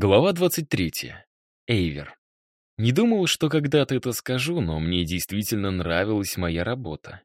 Глава 23. Эйвер. Не думал, что когда-то это скажу, но мне действительно нравилась моя работа.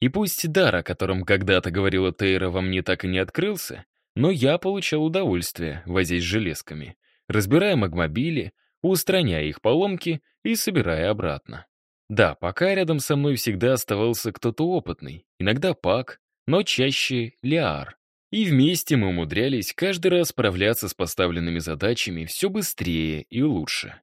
И пусть дар, о котором когда-то говорила Тейра, во мне так и не открылся, но я получал удовольствие, возясь железками, разбирая магмобили, устраняя их поломки и собирая обратно. Да, пока рядом со мной всегда оставался кто-то опытный, иногда Пак, но чаще Лиар. И вместе мы умудрялись каждый раз справляться с поставленными задачами все быстрее и лучше.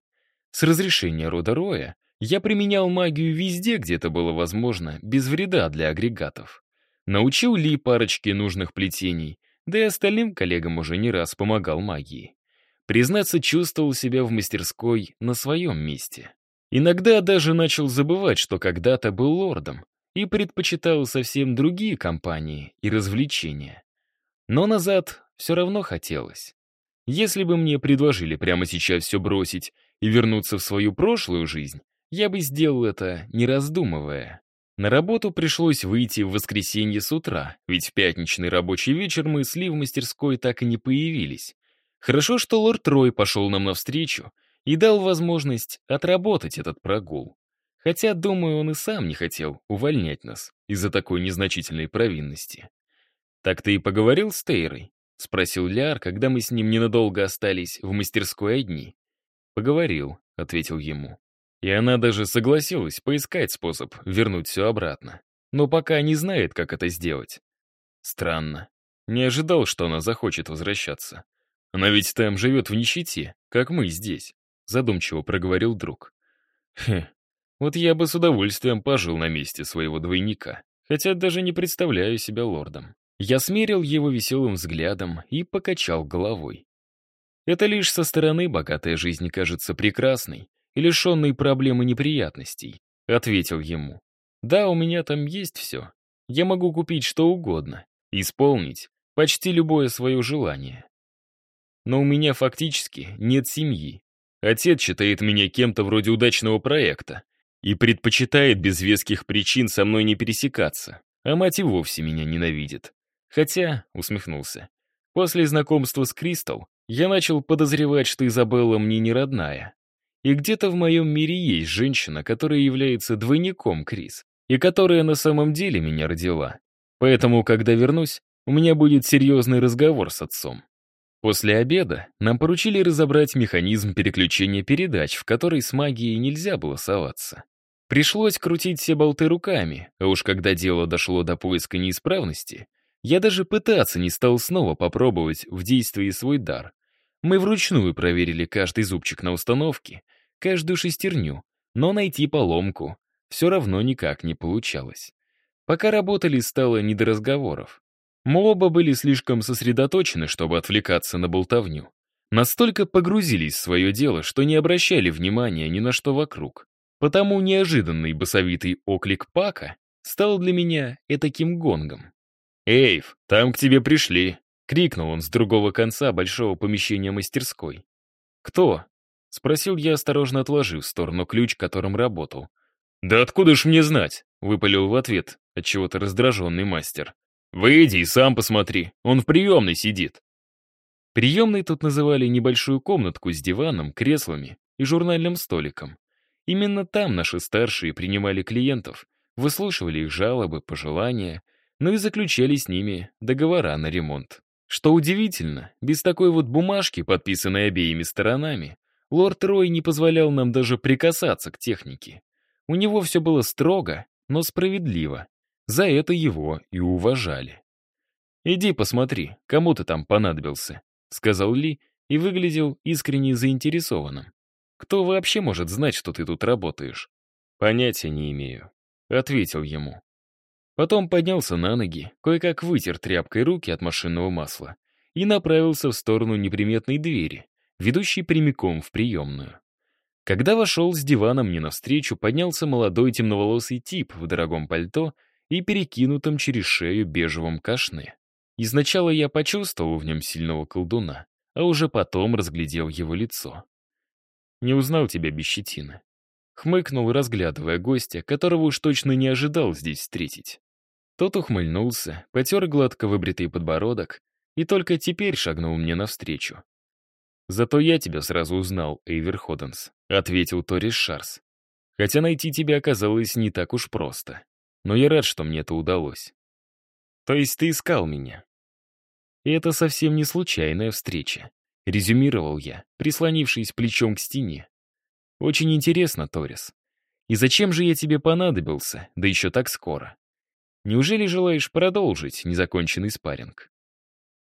С разрешения рода Роя я применял магию везде, где это было возможно, без вреда для агрегатов. Научил Ли парочке нужных плетений, да и остальным коллегам уже не раз помогал магией. Признаться, чувствовал себя в мастерской на своем месте. Иногда даже начал забывать, что когда-то был лордом, и предпочитал совсем другие компании и развлечения. Но назад все равно хотелось. Если бы мне предложили прямо сейчас все бросить и вернуться в свою прошлую жизнь, я бы сделал это, не раздумывая. На работу пришлось выйти в воскресенье с утра, ведь в пятничный рабочий вечер мы с Ли в мастерской так и не появились. Хорошо, что лорд Трой пошел нам навстречу и дал возможность отработать этот прогул. Хотя, думаю, он и сам не хотел увольнять нас из-за такой незначительной провинности. «Так ты и поговорил с Тейрой?» — спросил Ляр, когда мы с ним ненадолго остались в мастерской одни. «Поговорил», — ответил ему. И она даже согласилась поискать способ вернуть все обратно. Но пока не знает, как это сделать. Странно. Не ожидал, что она захочет возвращаться. Она ведь там живет в нищете, как мы здесь, задумчиво проговорил друг. Хм, вот я бы с удовольствием пожил на месте своего двойника, хотя даже не представляю себя лордом. Я смерил его веселым взглядом и покачал головой. Это лишь со стороны богатая жизнь кажется прекрасной и лишенной проблем и неприятностей, ответил ему. Да, у меня там есть все. Я могу купить что угодно, исполнить почти любое свое желание. Но у меня фактически нет семьи. Отец считает меня кем-то вроде удачного проекта и предпочитает без веских причин со мной не пересекаться, а мать и вовсе меня ненавидит. Хотя, усмехнулся, после знакомства с Кристал я начал подозревать, что Изабелла мне не родная. И где-то в моем мире есть женщина, которая является двойником Крис, и которая на самом деле меня родила. Поэтому, когда вернусь, у меня будет серьезный разговор с отцом. После обеда нам поручили разобрать механизм переключения передач, в который с магией нельзя было соваться. Пришлось крутить все болты руками, а уж когда дело дошло до поиска неисправности, я даже пытаться не стал снова попробовать в действии свой дар. Мы вручную проверили каждый зубчик на установке, каждую шестерню, но найти поломку все равно никак не получалось. Пока работали, стало не до разговоров. Мы оба были слишком сосредоточены, чтобы отвлекаться на болтовню. Настолько погрузились в свое дело, что не обращали внимания ни на что вокруг. Потому неожиданный басовитый оклик Пака стал для меня этаким гонгом. «Эйв, там к тебе пришли!» — крикнул он с другого конца большого помещения мастерской. «Кто?» — спросил я, осторожно отложив в сторону ключ, которым работал. «Да откуда ж мне знать?» — выпалил в ответ, отчего-то раздраженный мастер. «Выйди и сам посмотри, он в приемной сидит». Приемной тут называли небольшую комнатку с диваном, креслами и журнальным столиком. Именно там наши старшие принимали клиентов, выслушивали их жалобы, пожелания, ну и заключали с ними договора на ремонт. Что удивительно, без такой вот бумажки, подписанной обеими сторонами, лорд Рой не позволял нам даже прикасаться к технике. У него все было строго, но справедливо. За это его и уважали. «Иди посмотри, кому ты там понадобился», — сказал Ли и выглядел искренне заинтересованным. «Кто вообще может знать, что ты тут работаешь?» «Понятия не имею», — ответил ему. Потом поднялся на ноги, кое-как вытер тряпкой руки от машинного масла и направился в сторону неприметной двери, ведущей прямиком в приемную. Когда вошел с дивана мне навстречу, поднялся молодой темноволосый тип в дорогом пальто и перекинутом через шею бежевом кашне. И сначала я почувствовал в нем сильного колдуна, а уже потом разглядел его лицо. «Не узнал тебя без щетины», Хмыкнул, разглядывая гостя, которого уж точно не ожидал здесь встретить. Тот ухмыльнулся, потер гладко выбритый подбородок и только теперь шагнул мне навстречу. «Зато я тебя сразу узнал, Эйвер Ходенс», — ответил Торис Шарс. «Хотя найти тебя оказалось не так уж просто. Но я рад, что мне это удалось». «То есть ты искал меня?» «И это совсем не случайная встреча», — резюмировал я, прислонившись плечом к стене. «Очень интересно, Торис. И зачем же я тебе понадобился, да еще так скоро? Неужели желаешь продолжить незаконченный спарринг?»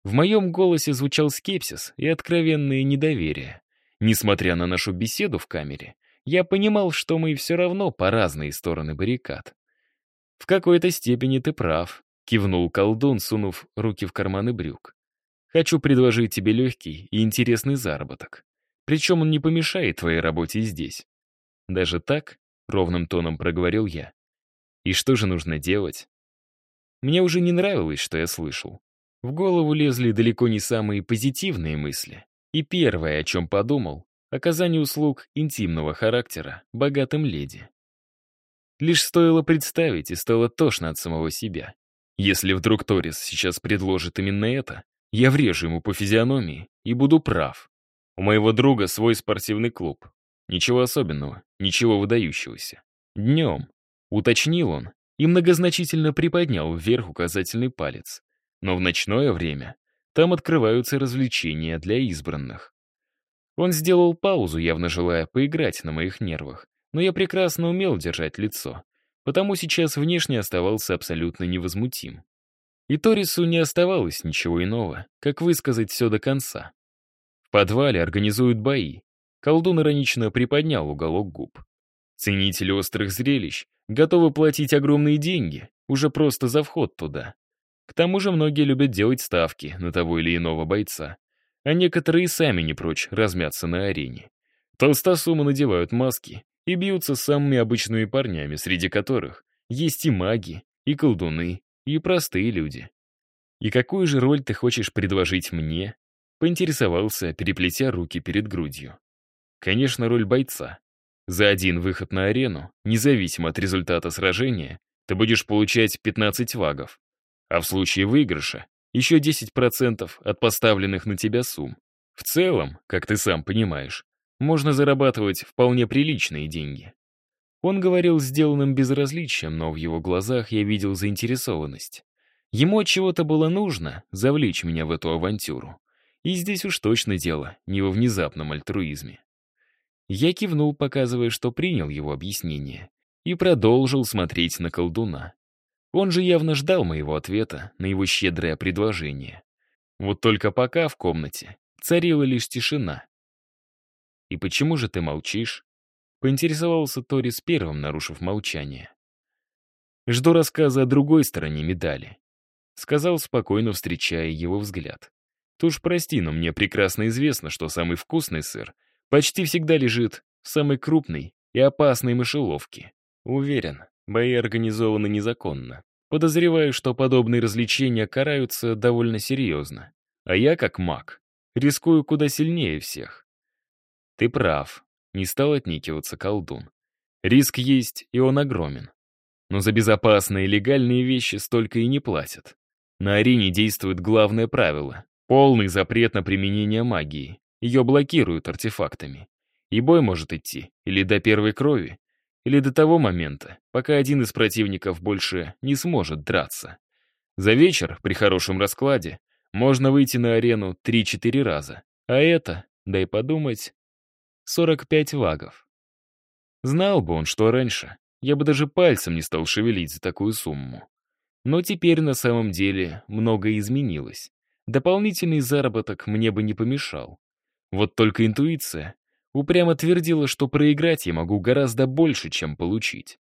В моем голосе звучал скепсис и откровенное недоверие. Несмотря на нашу беседу в камере, я понимал, что мы все равно по разные стороны баррикад. «В какой-то степени ты прав», — кивнул колдун, сунув руки в карманы брюк. «Хочу предложить тебе легкий и интересный заработок. Причем он не помешает твоей работе здесь». «Даже так?» — ровным тоном проговорил я. «И что же нужно делать?» Мне уже не нравилось, что я слышал. В голову лезли далеко не самые позитивные мысли. И первое, о чем подумал, оказание услуг интимного характера богатым леди. Лишь стоило представить, и стало тошно от самого себя. Если вдруг Торис сейчас предложит именно это, я врежу ему по физиономии и буду прав. У моего друга свой спортивный клуб. Ничего особенного, ничего выдающегося. Днем, уточнил он и многозначительно приподнял вверх указательный палец. Но в ночное время там открываются развлечения для избранных. Он сделал паузу, явно желая поиграть на моих нервах, но я прекрасно умел держать лицо, потому сейчас внешне оставался абсолютно невозмутим. И Торису не оставалось ничего иного, как высказать все до конца. В подвале организуют бои. Колдун иронично приподнял уголок губ. Ценители острых зрелищ готовы платить огромные деньги, уже просто за вход туда. К тому же многие любят делать ставки на того или иного бойца. А некоторые сами не прочь размяться на арене. Толстосумы надевают маски и бьются с самыми обычными парнями, среди которых есть и маги, и колдуны, и простые люди. «И какую же роль ты хочешь предложить мне?» Поинтересовался, переплетя руки перед грудью. Конечно, роль бойца. За один выход на арену, независимо от результата сражения, ты будешь получать 15 вагов а в случае выигрыша еще 10% от поставленных на тебя сумм. В целом, как ты сам понимаешь, можно зарабатывать вполне приличные деньги. Он говорил сделанным безразличием, но в его глазах я видел заинтересованность. Ему от чего-то было нужно завлечь меня в эту авантюру. И здесь уж точно дело не во внезапном альтруизме. Я кивнул, показывая, что принял его объяснение, и продолжил смотреть на колдуна. Он же явно ждал моего ответа на его щедрое предложение. Вот только пока в комнате царила лишь тишина. «И почему же ты молчишь?» — поинтересовался Торис первым, нарушив молчание. «Жду рассказа о другой стороне медали», — сказал, спокойно встречая его взгляд. «Ты уж прости, но мне прекрасно известно, что самый вкусный сыр почти всегда лежит в самой крупной и опасной мышеловке. Уверен, Бои организованы незаконно. Подозреваю, что подобные развлечения караются довольно серьезно. А я, как маг, рискую куда сильнее всех. Ты прав, не стал отникиваться колдун. Риск есть, и он огромен. Но за безопасные и легальные вещи столько и не платят. На арене действует главное правило — полный запрет на применение магии. Ее блокируют артефактами. И бой может идти или до первой крови, или до того момента, пока один из противников больше не сможет драться. За вечер, при хорошем раскладе, можно выйти на арену 3-4 раза. А это, дай подумать, 45 вагов. Знал бы он, что раньше, я бы даже пальцем не стал шевелить за такую сумму. Но теперь на самом деле многое изменилось. Дополнительный заработок мне бы не помешал. Вот только интуиция упрямо твердила, что проиграть я могу гораздо больше, чем получить.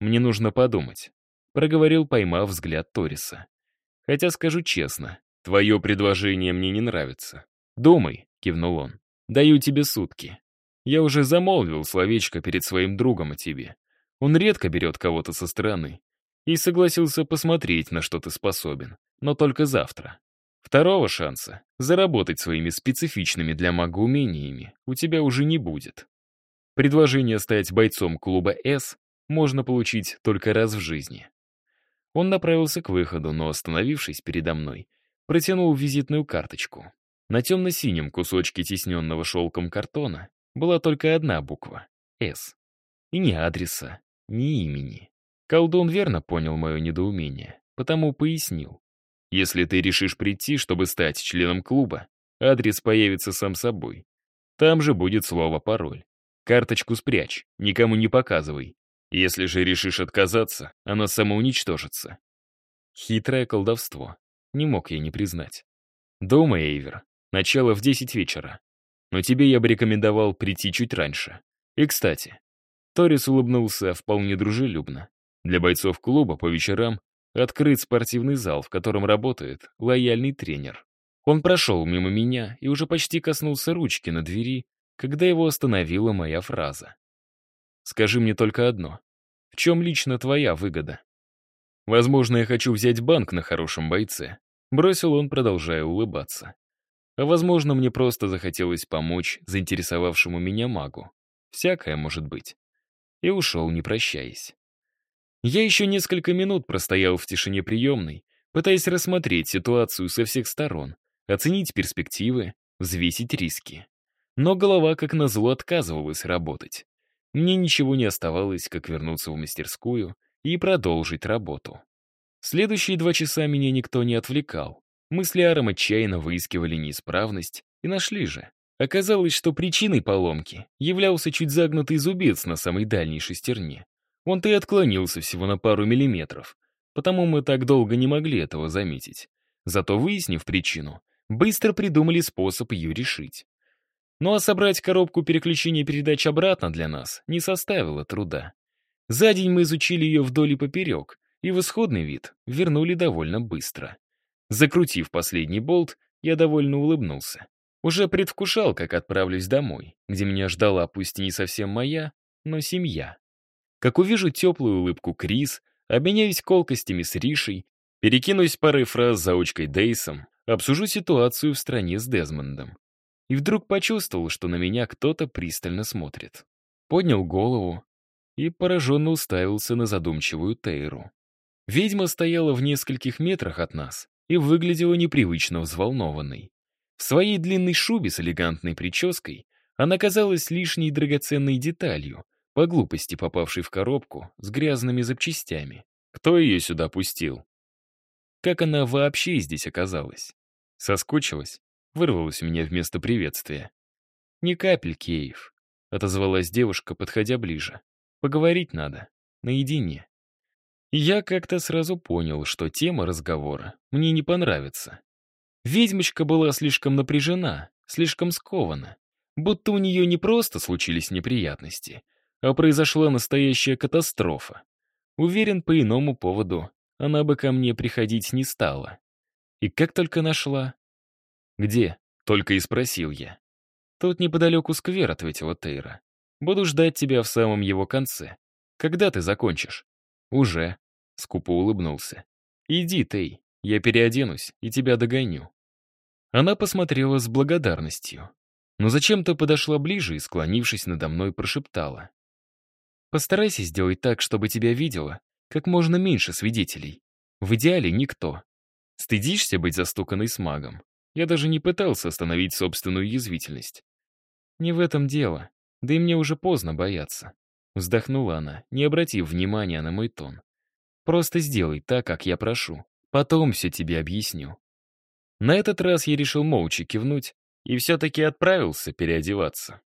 «Мне нужно подумать», — проговорил, поймав взгляд Ториса. «Хотя, скажу честно, твое предложение мне не нравится». «Думай», — кивнул он, — «даю тебе сутки. Я уже замолвил словечко перед своим другом о тебе. Он редко берет кого-то со стороны. И согласился посмотреть, на что ты способен, но только завтра. Второго шанса заработать своими специфичными для мага умениями у тебя уже не будет. Предложение стать бойцом клуба «С» можно получить только раз в жизни. Он направился к выходу, но, остановившись передо мной, протянул визитную карточку. На темно-синем кусочке тисненного шелком картона была только одна буква — «С». И ни адреса, ни имени. Колдун верно понял мое недоумение, потому пояснил. Если ты решишь прийти, чтобы стать членом клуба, адрес появится сам собой. Там же будет слово «пароль». Карточку спрячь, никому не показывай. Если же решишь отказаться, она самоуничтожится. Хитрое колдовство. Не мог я не признать. Дома, Эйвер. Начало в 10 вечера. Но тебе я бы рекомендовал прийти чуть раньше. И, кстати, Торис улыбнулся вполне дружелюбно. Для бойцов клуба по вечерам открыт спортивный зал, в котором работает лояльный тренер. Он прошел мимо меня и уже почти коснулся ручки на двери, когда его остановила моя фраза. «Скажи мне только одно. В чем лично твоя выгода?» «Возможно, я хочу взять банк на хорошем бойце», — бросил он, продолжая улыбаться. «А возможно, мне просто захотелось помочь заинтересовавшему меня магу. Всякое может быть». И ушел, не прощаясь. Я еще несколько минут простоял в тишине приемной, пытаясь рассмотреть ситуацию со всех сторон, оценить перспективы, взвесить риски. Но голова, как назло, отказывалась работать. Мне ничего не оставалось, как вернуться в мастерскую и продолжить работу. Следующие два часа меня никто не отвлекал. Мысли Аром отчаянно выискивали неисправность и нашли же. Оказалось, что причиной поломки являлся чуть загнутый зубец на самой дальней шестерне. Он-то и отклонился всего на пару миллиметров, потому мы так долго не могли этого заметить. Зато выяснив причину, быстро придумали способ ее решить. Ну а собрать коробку переключения передач обратно для нас не составило труда. За день мы изучили ее вдоль и поперек, и в исходный вид вернули довольно быстро. Закрутив последний болт, я довольно улыбнулся. Уже предвкушал, как отправлюсь домой, где меня ждала пусть и не совсем моя, но семья. Как увижу теплую улыбку Крис, обменяюсь колкостями с Ришей, перекинусь парой фраз за очкой Дейсом, обсужу ситуацию в стране с Дезмондом. И вдруг почувствовал, что на меня кто-то пристально смотрит. Поднял голову и пораженно уставился на задумчивую Тейру. Ведьма стояла в нескольких метрах от нас и выглядела непривычно взволнованной. В своей длинной шубе с элегантной прической она казалась лишней драгоценной деталью, по глупости попавшей в коробку с грязными запчастями. Кто ее сюда пустил? Как она вообще здесь оказалась? Соскучилась? Вырвалась у меня вместо приветствия. «Ни капельки, Эйв», — отозвалась девушка, подходя ближе. «Поговорить надо. Наедине». я как-то сразу понял, что тема разговора мне не понравится. Ведьмочка была слишком напряжена, слишком скована. Будто у нее не просто случились неприятности, а произошла настоящая катастрофа. Уверен, по иному поводу она бы ко мне приходить не стала. И как только нашла... «Где?» — только и спросил я. «Тут неподалеку сквер», — ответила Тейра. «Буду ждать тебя в самом его конце. Когда ты закончишь?» «Уже», — скупо улыбнулся. «Иди, Тей, я переоденусь и тебя догоню». Она посмотрела с благодарностью, но зачем-то подошла ближе и, склонившись надо мной, прошептала. Постарайся сделать так, чтобы тебя видела как можно меньше свидетелей. В идеале никто. Стыдишься быть застуканной с магом? Я даже не пытался остановить собственную язвительность. Не в этом дело. Да и мне уже поздно бояться. Вздохнула она, не обратив внимания на мой тон. Просто сделай так, как я прошу. Потом все тебе объясню. На этот раз я решил молча кивнуть и все-таки отправился переодеваться.